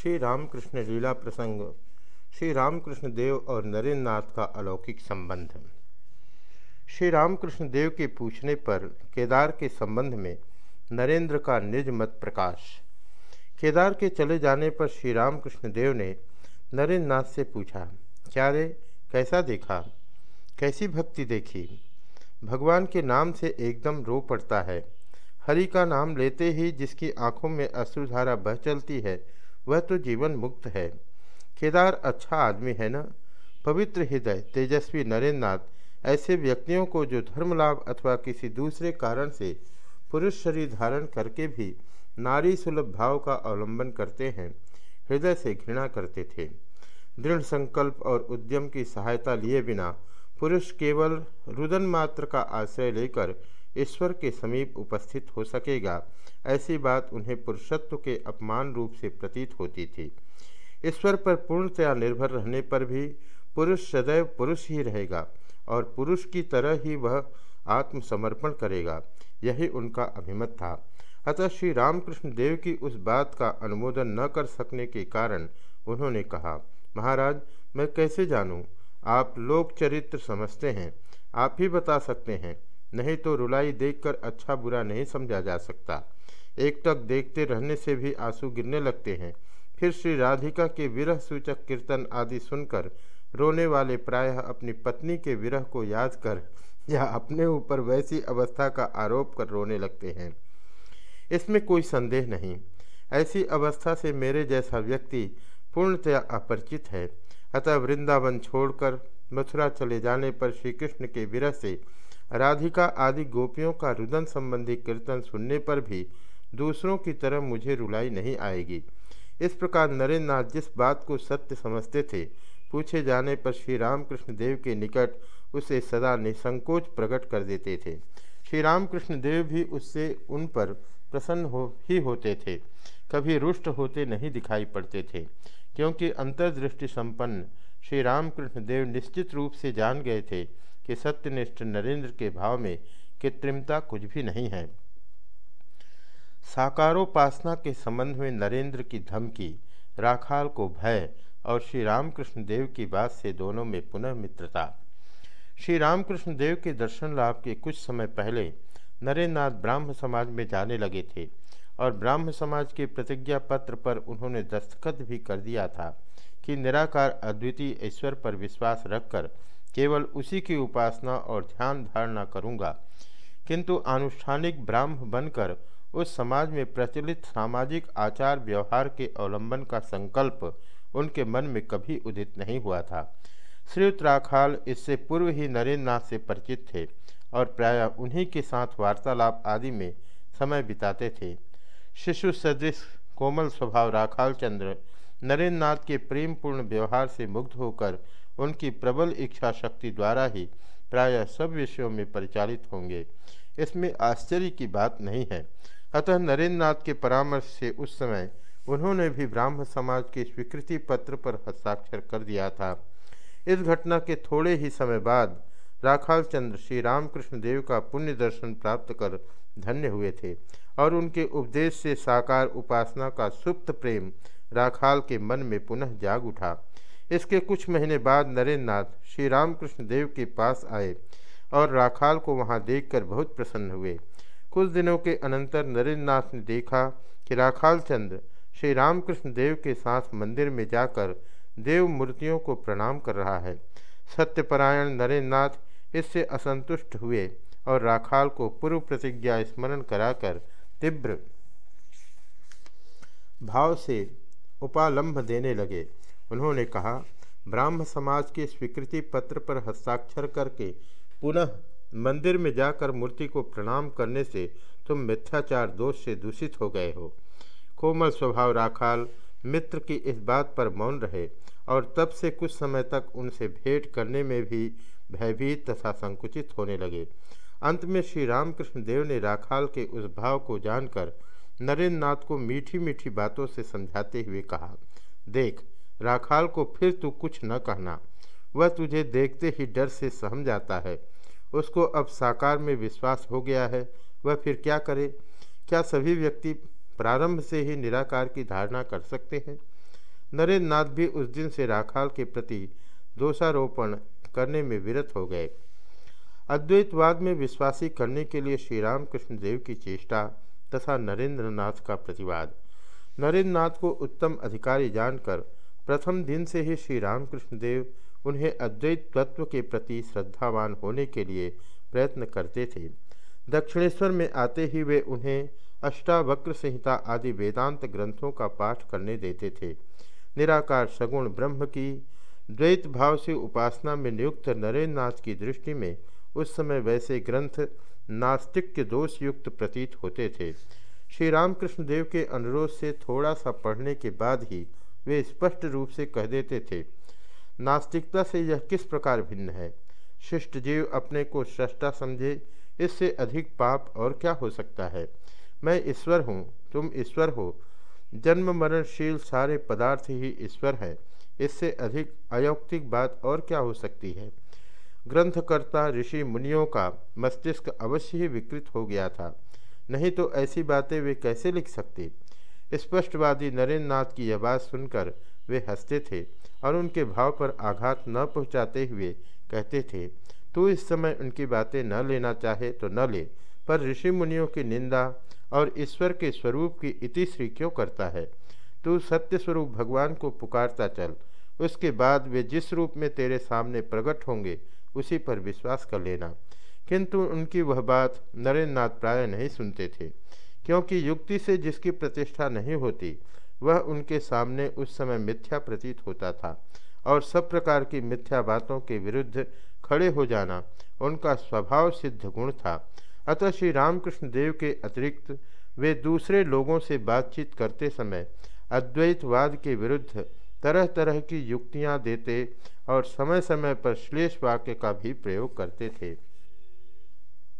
श्री रामकृष्ण लीला प्रसंग श्री रामकृष्ण देव और नरेंद्र नाथ का अलौकिक संबंध। श्री रामकृष्ण देव के पूछने पर केदार के संबंध में नरेंद्र का निज मत प्रकाश। केदार के चले जाने पर श्री रामकृष्ण देव ने नरेंद्र नाथ से पूछा, क्या रे, कैसा देखा? कैसी भक्ति देखी? भगवान के नाम से एकदम रो पड़ता है। हरि का नाम लेते ही जिसकी आँखों में अश्रुधारा बह चलती है वह तो जीवन मुक्त है। केदार अच्छा आदमी है ना? पवित्र हृदय, तेजस्वी नरेंद्र ऐसे व्यक्तियों को जो धर्म लाभ अथवा किसी दूसरे कारण से पुरुष शरीर धारण करके भी नारी सुलभ भाव का अवलंबन करते हैं, हृदय से घृणा करते थे। दृढ़ संकल्प और उद्यम की सहायता लिए बिना पुरुष केवल रुदन मात्र का आश्रय लेकर ईश्वर के समीप उपस्थित हो सकेगा। ऐसी बात उन्हें पुरुषत्व के अपमान रूप से प्रतीत होती थी। ईश्वर पर पूर्णतया निर्भर रहने पर भी पुरुष सदैव पुरुष ही रहेगा और पुरुष की तरह ही वह आत्मसमर्पण करेगा, यही उनका अभिमत था। अतः श्री रामकृष्ण देव की उस बात का अनुमोदन न कर सकने के कारण उन्होंने कहा, महाराज, मैं कैसे जानूं? आप लोक चरित्र समझते हैं, आप ही बता सकते हैं। नहीं तो रुलाई देखकर अच्छा बुरा नहीं समझा जा सकता। एक तक देखते रहने से भी आँसू गिरने लगते हैं। फिर श्री राधिका के विरह सूचक कीर्तन आदि सुनकर रोने वाले प्रायः अपनी पत्नी के विरह को याद कर या अपने ऊपर वैसी अवस्था का आरोप कर रोने लगते हैं। इसमें कोई संदेह नहीं। ऐसी अवस्था से मेरे जैसा व्यक्ति पूर्णतया अपरिचित है। अतः वृंदावन छोड़कर मथुरा चले जाने पर श्री कृष्ण के विरह से राधिका आदि गोपियों का रुदन संबंधी कीर्तन सुनने पर भी दूसरों की तरह मुझे रुलाई नहीं आएगी। इस प्रकार नरेंद्र नाथ जिस बात को सत्य समझते थे, पूछे जाने पर श्री रामकृष्ण देव के निकट उसे सदा निसंकोच प्रकट कर देते थे। श्री रामकृष्ण देव भी उससे उन पर प्रसन्न हो, ही होते थे। कभी रुष्ट होते नहीं दिखाई पड़ते थे, क्योंकि अंतर्दृष्टि संपन्न श्री रामकृष्ण देव निश्चित रूप से जान गए थे कि सत्यनिष्ठ नरेंद्र के भाव में कृत्रिमता कुछ भी नहीं है। साकारोपासना के संबंध में नरेंद्र की धमकी, राखाल को भय और श्री रामकृष्ण देव की बात से दोनों में पुनः मित्रता। श्री रामकृष्ण देव के दर्शन लाभ के कुछ समय पहले नरेंद्रनाथ ब्राह्म समाज में जाने लगे थे और ब्राह्म समाज के प्रतिज्ञा पत्र पर उन्होंने दस्तखत भी कर दिया था कि निराकार अद्वितीय ईश्वर पर विश्वास रखकर केवल उसी की उपासना और ध्यान धारणा करूँगा। किंतु आनुष्ठानिक ब्राह्म बनकर उस समाज में प्रचलित सामाजिक आचार व्यवहार के अवलंबन का संकल्प उनके मन में कभी उदित नहीं हुआ था। श्रीयुक्त राखाल इससे पूर्व ही नरेंद्र नाथ से परिचित थे और प्रायः उन्हीं के साथ वार्तालाप आदि में समय बिताते थे। शिशु सदृश कोमल स्वभाव राखाल चंद्र नरेंद्र नाथ के प्रेमपूर्ण व्यवहार से मुग्ध होकर उनकी प्रबल इच्छा शक्ति द्वारा ही प्रायः सब विषयों में परिचालित होंगे। इसमें आश्चर्य की बात नहीं है। अतः नरेंद्र नाथ के परामर्श से उस समय उन्होंने भी ब्राह्म समाज के स्वीकृति पत्र पर हस्ताक्षर कर दिया था। इस घटना के थोड़े ही समय बाद राखाल चंद्र श्री रामकृष्ण देव का पुण्य दर्शन प्राप्त कर धन्य हुए थे और उनके उपदेश से साकार उपासना का सुप्त प्रेम राखाल के मन में पुनः जाग उठा। इसके कुछ महीने बाद नरेंद्र नाथ श्री रामकृष्ण देव के पास आए और राखाल को वहाँ देखकर बहुत प्रसन्न हुए। कुछ दिनों के अनंतर नरेंद्र नाथ ने देखा कि राखाल चंद्र श्री रामकृष्ण देव के साथ मंदिर में जाकर देव मूर्तियों को प्रणाम कर रहा है। सत्यपरायण नरेंद्र नाथ इससे असंतुष्ट हुए और राखाल को पूर्व प्रतिज्ञा स्मरण कराकर तीव्र भाव से उपालंब देने लगे। उन्होंने कहा, ब्राह्म समाज के स्वीकृति पत्र पर हस्ताक्षर करके पुनः मंदिर में जाकर मूर्ति को प्रणाम करने से तुम मिथ्याचार दोष से दूषित हो गए हो। कोमल स्वभाव राखाल मित्र की इस बात पर मौन रहे और तब से कुछ समय तक उनसे भेंट करने में भी भयभीत तथा संकुचित होने लगे। अंत में श्री रामकृष्ण देव ने राखाल के उस भाव को जानकर नरेंद्र नाथ को मीठी मीठी बातों से समझाते हुए कहा, देख राखाल को फिर तू कुछ न कहना। वह तुझे देखते ही डर से सहम जाता है। उसको अब साकार में विश्वास हो गया है। वह फिर क्या करे? क्या सभी व्यक्ति प्रारंभ से ही निराकार की धारणा कर सकते हैं? नरेंद्र नाथ भी उस दिन से राखाल के प्रति दोषारोपण करने में विरत हो गए। अद्वैतवाद में विश्वासी करने के लिए श्री रामकृष्ण देव की चेष्टा तथा नरेंद्र नाथ का प्रतिवाद। नरेंद्र नाथ को उत्तम अधिकारी जानकर प्रथम दिन से ही श्री रामकृष्ण देव उन्हें अद्वैत तत्व के प्रति श्रद्धावान होने के लिए प्रयत्न करते थे। दक्षिणेश्वर में आते ही वे उन्हें अष्टावक्र संहिता आदि वेदांत ग्रंथों का पाठ करने देते थे। निराकार सगुण ब्रह्म की द्वैत भाव से उपासना में नियुक्त नरेंद्र नाथ की दृष्टि में उस समय वैसे ग्रंथ नास्तिक के दोष युक्त प्रतीत होते थे। श्री रामकृष्ण देव के अनुरोध से थोड़ा सा पढ़ने के बाद ही वे स्पष्ट रूप से कह देते थे, नास्तिकता से यह किस प्रकार भिन्न है? शिष्ट जीव अपने को सृष्टा समझे, इससे अधिक पाप और क्या हो सकता है? मैं ईश्वर हूँ, तुम ईश्वर हो। जन्म मरणशील सारे पदार्थ ही ईश्वर है। इससे अधिक अयौक्तिक बात और क्या हो सकती है? ग्रंथकर्ता ऋषि मुनियों का मस्तिष्क अवश्य ही विकृत हो गया था। नहीं तो ऐसी बातें वे कैसे लिख सकते? स्पष्टवादी नरेंद्र नाथ की यह बात सुनकर वे हँसते थे और उनके भाव पर आघात न पहुंचाते हुए कहते थे, तू इस समय उनकी बातें न लेना चाहे तो न ले, पर ऋषि मुनियों की निंदा और ईश्वर के स्वरूप की इतिश्री क्यों करता है? तू सत्य स्वरूप भगवान को पुकारता चल, उसके बाद वे जिस रूप में तेरे सामने प्रकट होंगे, उसी पर विश्वास कर लेना। किंतु उनकी वह बात नरेंद्र नाथ प्राय नहीं सुनते थे। क्योंकि युक्ति से जिसकी प्रतिष्ठा नहीं होती, वह उनके सामने उस समय मिथ्या प्रतीत होता था। और सब प्रकार की मिथ्या बातों के विरुद्ध खड़े हो जाना उनका स्वभाव सिद्ध गुण था। अतः श्री रामकृष्ण देव के अतिरिक्त वे दूसरे लोगों से बातचीत करते समय अद्वैतवाद के विरुद्ध तरह तरह की युक्तियाँ देते और समय समय पर श्लेष वाक्य का भी प्रयोग करते थे।